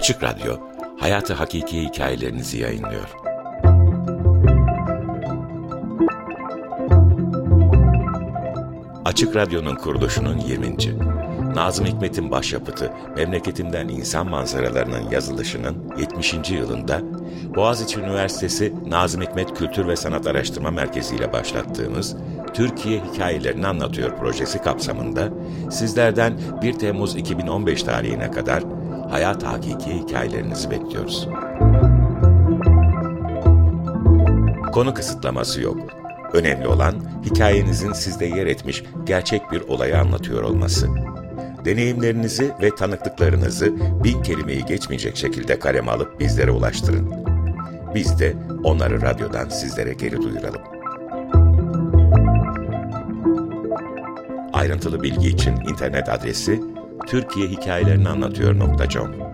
Açık Radyo, hayatı hakiki hikayelerinizi yayınlıyor. Açık Radyo'nun kuruluşunun 20. Nazım Hikmet'in başyapıtı Memleketimden İnsan Manzaralarının yazılışının 70. yılında Boğaziçi Üniversitesi Nazım Hikmet Kültür ve Sanat Araştırma Merkezi ile başlattığımız Türkiye Hikayelerini Anlatıyor projesi kapsamında sizlerden 1 Temmuz 2015 tarihine kadar hayat hakiki hikayelerinizi bekliyoruz. Konu kısıtlaması yok. Önemli olan hikayenizin sizde yer etmiş gerçek bir olayı anlatıyor olması. Deneyimlerinizi ve tanıklıklarınızı bin kelimeyi geçmeyecek şekilde kaleme alıp bizlere ulaştırın. Biz de onları radyodan sizlere geri duyuralım. Ayrıntılı bilgi için internet adresi türkiyehikayelerini anlatıyor.com